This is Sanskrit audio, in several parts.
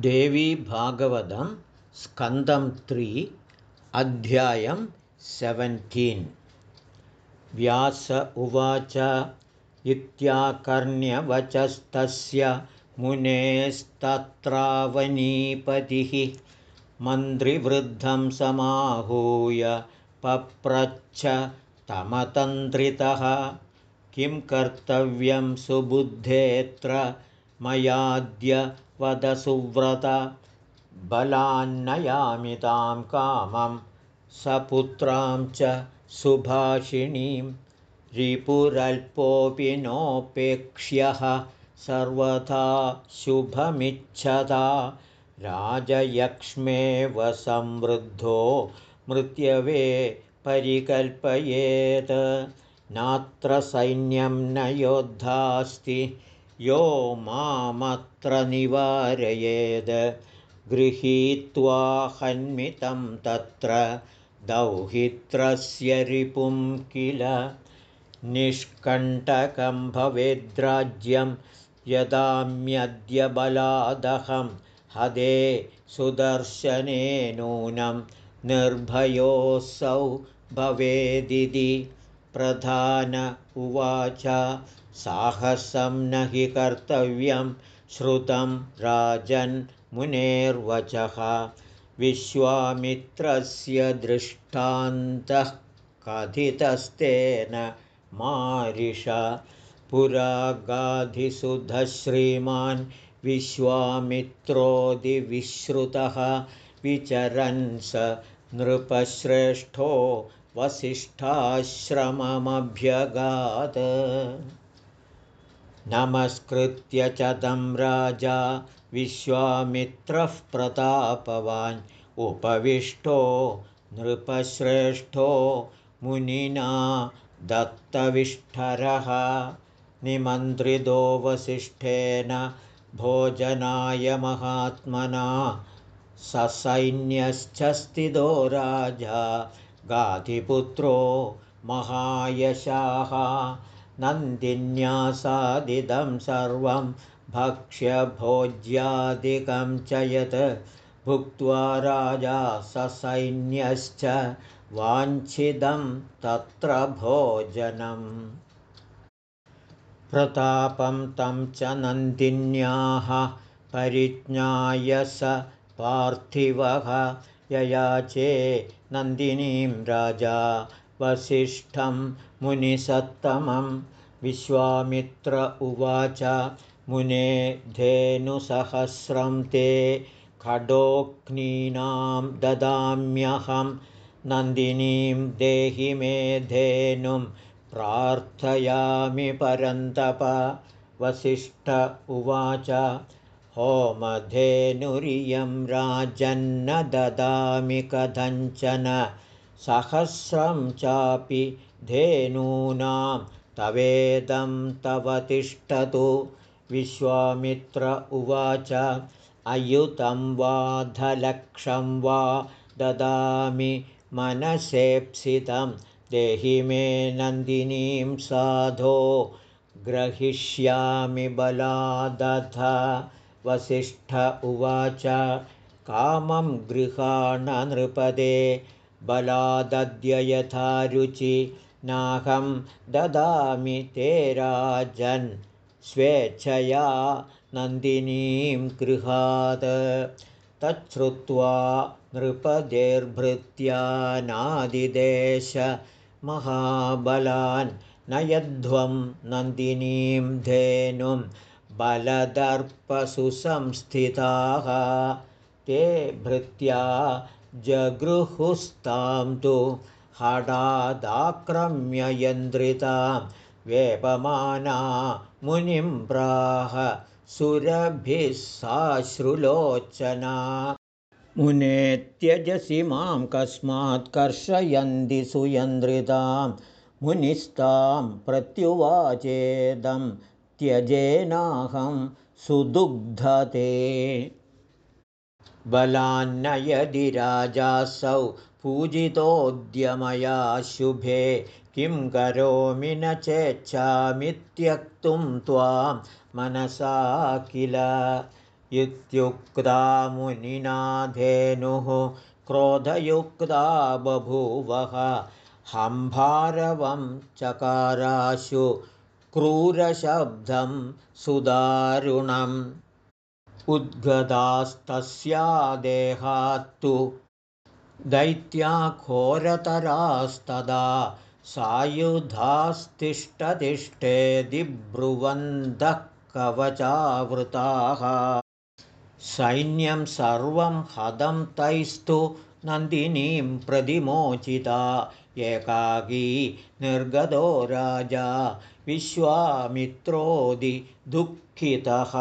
देवीभागवतं स्कन्दं त्रि अध्यायं सेवेन्टीन् व्यास उवाच इत्याकर्ण्यवचस्तस्य मुनेस्तत्रावनीपतिः मन्त्रिवृद्धं समाहूय पप्रच्छ तमतन्त्रितः। किं कर्तव्यं सुबुद्धेऽत्र मयाद्य वदसुव्रत बलान्नयामि तां कामं सपुत्रां च सुभाषिणीं रिपुरल्पोऽपि नोपेक्ष्यः सर्वथा शुभमिच्छता राजयक्ष्मेव संवृद्धो मृत्यवे परिकल्पयेत् नात्र सैन्यं न योद्धास्ति यो मामत्र निवारयेद् गृहीत्वा हन्मितं तत्र दौहित्रस्य रिपुं किल? निष्कण्टकं भवेद्राज्यं यदाम्यद्य बलादहं हदे सुदर्शने नूनं निर्भयोऽसौ भवेदिति प्रधान उवाच साहसं न हि कर्तव्यं श्रुतं राजन्मुनेर्वचः विश्वामित्रस्य दृष्टान्तः कथितस्तेन मारिष। पुरा गाधिसुधश्रीमान् विश्वामित्रोदिविश्रुतः विचरन् स नृपश्रेष्ठो वसिष्ठाश्रममभ्यगात्। नमस्कृत्य च तं राजा विश्वामित्रः प्रतापवान्। उपविष्टो नृपश्रेष्ठो मुनिना दत्तविष्ठरः। निमन्त्रितो वसिष्ठेन भोजनाय महात्मना। ससैन्यश्च स्थितो राजा गाधिपुत्रो महायशाः नन्दिन्यासादिदं सर्वं भक्ष्यभोज्यादिकं च यत् भुक्त्वा राजा ससैन्यश्च वाञ्छिदं तत्र भोजनम्। प्रतापं तं च नन्दिन्याः परिज्ञाय स पार्थिवः ययाचे नन्दिनीं राजा वसिष्ठं मुनिसत्तमं विश्वामित्र उवाच मुने धेनुसहस्रं ते खडोक्नीनां ददाम्यहं नन्दिनीं देहि मे धेनुं प्रार्थयामि परन्तप वसिष्ठ उवाच होमधेनुरियं राजन्न ददामि कथञ्चन सहस्रं चापि धेनूनां तवेदं तव तिष्ठतु। विश्वामित्र उवाच अयुतं वा धलक्षं वा ददामि मनसेप्सितं। देहि मे नन्दिनीं साधो ग्रहिष्यामि बलादथ वसिष्ठ उवाच कामं गृहाण नृपदे बलादद्य यथा रुचि नाहं ददामि ते राजन् स्वेच्छया नन्दिनीं गृहात्। तच्छ्रुत्वा महाबलान् नयध्वं नन्दिनीं धेनुं बलदर्पसुसंस्थिताः ते भृत्या जगृहुस्तां तु हडादाक्रम्य यन्द्रितां वेपमाना मुनिं प्राह सुरभिः साश्रुलोचना। मुने त्यजसि मां कस्मात् कर्षयन्ति सुयन्द्रितां मुनिस्तां प्रत्युवाचेदं त्यजेनाहं सुदुग्धते। बलान्नयदि राजासौ पूजितोऽद्यमया शुभे किं करोमि न चेच्छामि त्यक्तुं त्वां मनसा किल? इत्युक्ता मुनिनाधेनुः क्रोधयुक्ता बभूवः हम्भारवं चकाराशु क्रूरशब्दं सुदारुणम्। उद्गदास्तस्या देहात्तु दैत्याघोरतरास्तदा कवचावृताः। सैन्यं सर्वं हदं तैस्तु नन्दिनीं प्रतिमोचिता एकाकी निर्गतो राजा विश्वामित्रोदिदुःखितः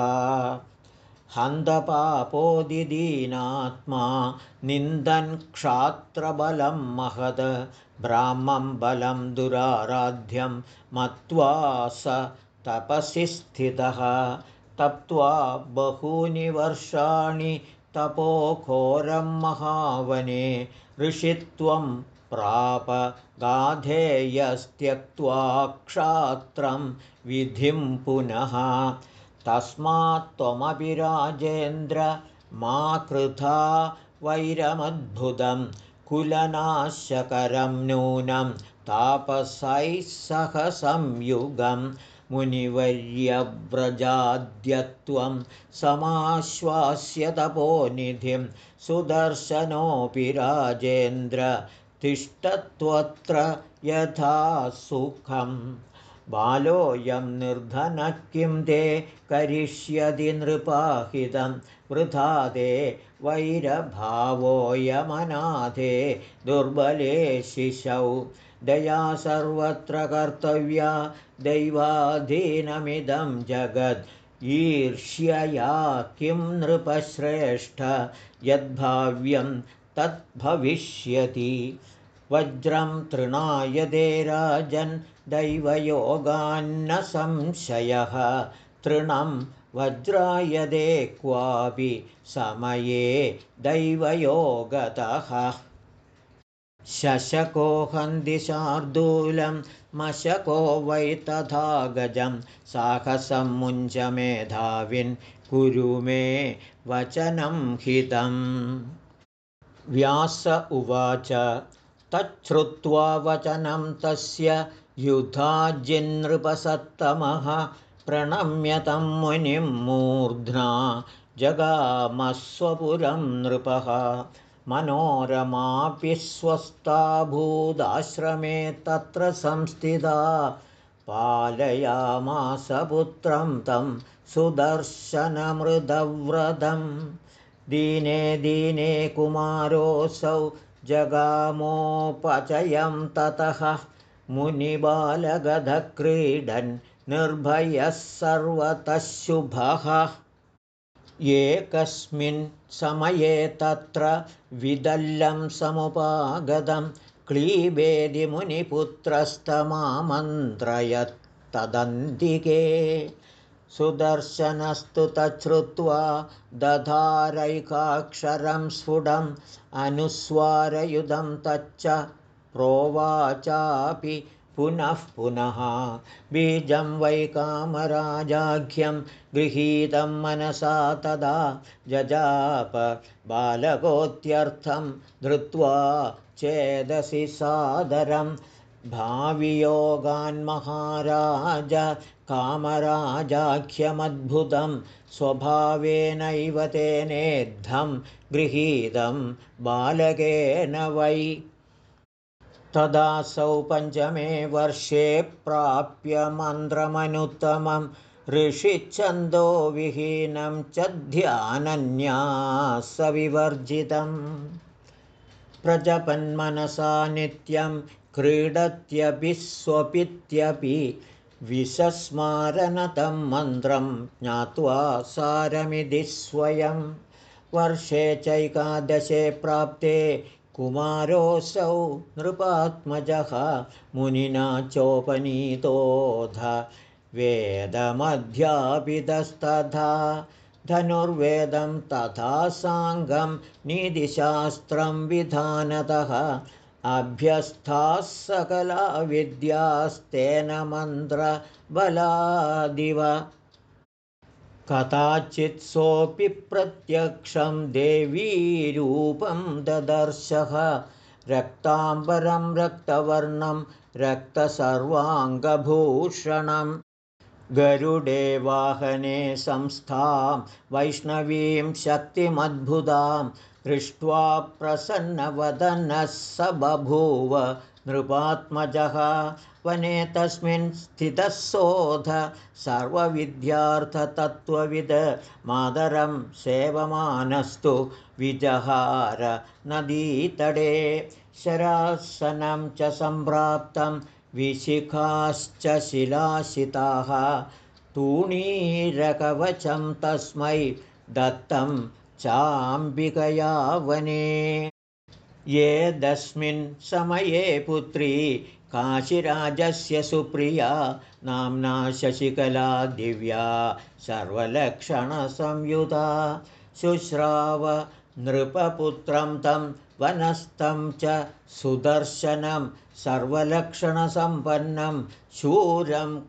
हन्तपापोदिदीनात्मा निन्दन् क्षात्रबलं महद। ब्राह्मं बलं दुराराध्यं मत्वा स तपसि स्थितः। तप्त्वा बहूनि वर्षाणि तपोघोरं महावने। ऋषित्वं प्राप गाधेयस्त्यक्त्वा क्षात्रं विधिं पुनः। तस्मात् त्वमपि राजेन्द्र मा कृथा वैरमद्भुतं कुलनाशकरं नूनं तापसैः सह संयुगं मुनिवर्यव्रजाद्यत्वं समाश्वास्य तपोनिधिं सुदर्शनोऽपि राजेन्द्र तिष्ठत्वत्र यथा सुखम्। बालोऽयं निर्धनः किं ते करिष्यति नृपाहितं। वृथा ते वैरभावोऽयमनाथे दुर्बले शिशौ। दया सर्वत्र कर्तव्या दैवाधीनमिदं जगद्। ईर्ष्यया किं नृपश्रेष्ठ। यद्भाव्यं तद्भविष्यति। वज्रं तृणायदे राजन् दैवयोगान्न संशयः तृणं वज्रायदे क्वापि समये दैवयोगतः। शशकोहन्दिशार्दूलं मशको वै तथा गजं। साहसं मुञ्च मेधाविन् कुरु मे वचनं हितम् व्यास उवाच तच्छ्रुत्वा वचनं तस्य युधाजिन्नृपसत्तमः प्रणम्यतं मुनिं मूर्ध्ना जगामस्वपुरं नृपः। मनोरमापि स्वस्थाभूदाश्रमे तत्र संस्थिता पालयामासपुत्रं तं सुदर्शनमृदव्रतं दीने दीने कुमारोऽसौ जगामोपचयं ततः मुनिबालगधक्रीडन् निर्भयः सर्वतः शुभः एकस्मिन् समये तत्र विदल्लं समुपागतं क्लीबेदिमुनिपुत्रस्तमामन्त्रयत्तदन्तिके सुदर्शनस्तु तच्छ्रुत्वा दधारैकाक्षरं स्फुटम् अनुस्वारयुधं तच्च प्रोवाचापि पुनः पुनः। बीजं वै कामराजाख्यं गृहीतं मनसा तदा जजाप बालकोत्यर्थं धृत्वा चेदसि सादरं भावियोगान्महाराज कामराजाख्यमद्भुतं स्वभावेनैव तेनेद्धं गृहीतं बालकेन वै। तदासौ पञ्चमे वर्षे प्राप्य मन्त्रमनुत्तमं ऋषिच्छन्दोविहीनं च ध्यानन्यासविवर्जितम्। प्रजपन्मनसा नित्यं क्रीडत्यपि स्वपित्यपि विसस्मारनतं मन्त्रं ज्ञात्वा सारमिति स्वयं वर्षे चैकादशे प्राप्ते कुमारोऽसौ नृपात्मजः मुनिना चोपनीतोऽध वेदमध्यापितस्तथा धनुर्वेदं तथा साङ्गं नीतिशास्त्रं विधानतः अभ्यस्थाः सकला विद्यास्तेन मन्त्रबलादिव। कदाचित् सोऽपि प्रत्यक्षं देवीरूपं ददर्शः। रक्ताम्बरं रक्तवर्णं रक्तसर्वाङ्गभूषणं। गरुडे वाहने संस्थां वैष्णवीं शक्तिमद्भुतां दृष्ट्वा प्रसन्नवदनः स बभूव नृपात्मजः वने तस्मिन् स्थितः सोऽध सर्वविद्यार्थतत्त्वविद मादरं सेवमानस्तु विजहार नदीतडे शरासनं च सम्प्राप्तं विशिखाश्च शिलाशिताः तूणीरकवचं तस्मै दत्तं चाम्बिकया वने। येदस्मिन् समये पुत्री काशीराजस्य सुप्रिया नाम्ना शशिकला दिव्या सर्वलक्षणसंयुता। शुश्राव नृपपुत्रं तं वनस्थं च सुदर्शनं सर्वलक्षणसम्पन्नं शूरं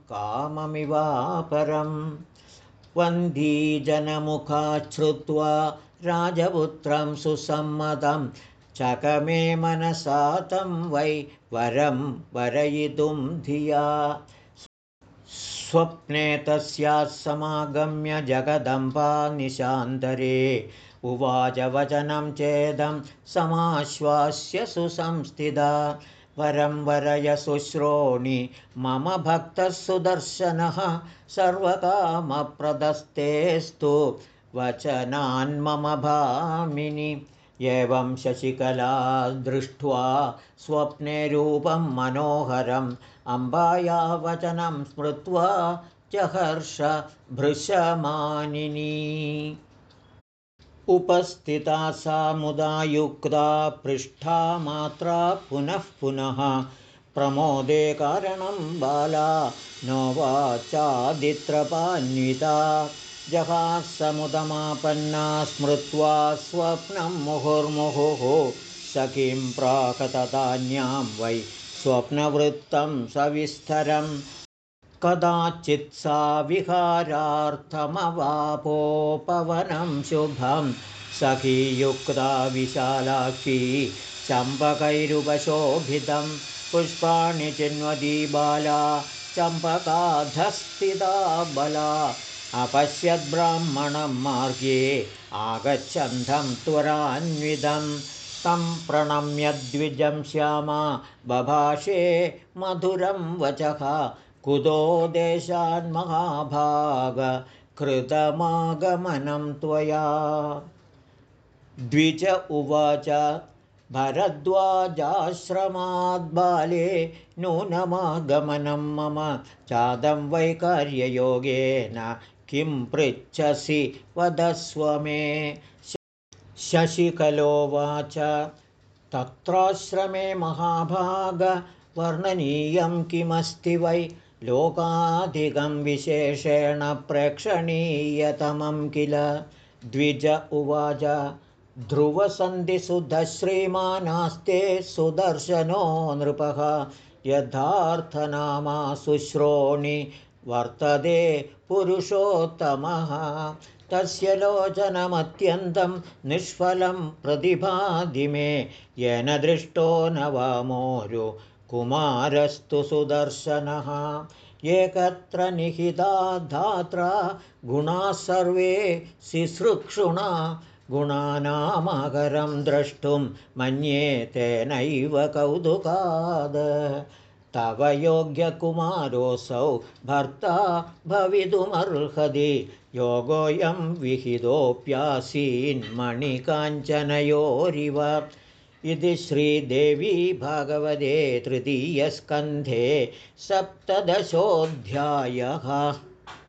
काममिवापरं वन्दीजनमुखाच्छ्रुत्वा राजपुत्रं सुसम्मतं चकमे मनसा तं वै वरं वरयितुं धिया। स्वप्ने तस्याः समागम्य जगदम्बा निशान्तरे। उवाच वचनं चेदं समाश्वास्य सुसंस्थिता वरं वरय शुश्रोणि मम भक्तः सुदर्शनः सर्वकामप्रदस्तेस्तु वचनान्मम भामिनि एवं शशिकला दृष्ट्वा स्वप्ने रूपं मनोहरम् अम्बाया वचनं स्मृत्वा भृशमानिनी उपस्थिता सा मुदा युक्ता पृष्ठा मात्रा पुनः पुनः। प्रमोदे कारणं बाला नो वाचादित्रपान्विता। जहासमुदमापन्ना स्मृत्वा स्वप्नं मुहुर्मुहुः सखीं प्राकतदान्यां वै। स्वप्नवृत्तं सविस्तरं कदाचित् सा विहारार्थमवापोपवनं शुभं। सखीयुक्ता विशालाक्षी चम्पकैरुपशोभितं पुष्पाणि चिन्वदी बाला चम्पकाधस्थिता बला। अपश्यद्ब्राह्मणं मार्गे आगच्छन्तं त्वरान्वितं। तं प्रणम्यद्विजं श्यामा बभाषे मधुरं वचः कुतो कृतमागमनं त्वया। द्विज उवाच भरद्वाजाश्रमाद्बाले नूनमागमनं मम चादं वैकार्ययोगेन किं पृच्छसि वदस्व मे। शशिकलोवाच तत्राश्रमे महाभागवर्णनीयं किमस्ति वै लोकाधिकं विशेषेण प्रेक्षणीयतमं किल? द्विज उवाच ध्रुवसन्धिसुधश्रीमानास्ते सुदर्शनो नृपः। यथार्थनामा शुश्रोणि वर्तते पुरुषोत्तमः। तस्य लोचनमत्यन्तं निष्फलं प्रतिभाधि मे। येन दृष्टो न वामोरु कुमारस्तु सुदर्शनः। एकत्र निहिता धात्रा गुणाः सर्वे शिसृक्षुणा गुणानामकरं द्रष्टुं मन्ये तेनैव कौतुकाद। तव योग्यकुमारोऽसौ भर्ता भवितुमर्हति। योगोऽयं विहितोऽप्यासीन्मणिकाञ्चनयोरिव इति श्रीदेवी भगवते तृतीयस्कन्धे सप्तदशोऽध्यायः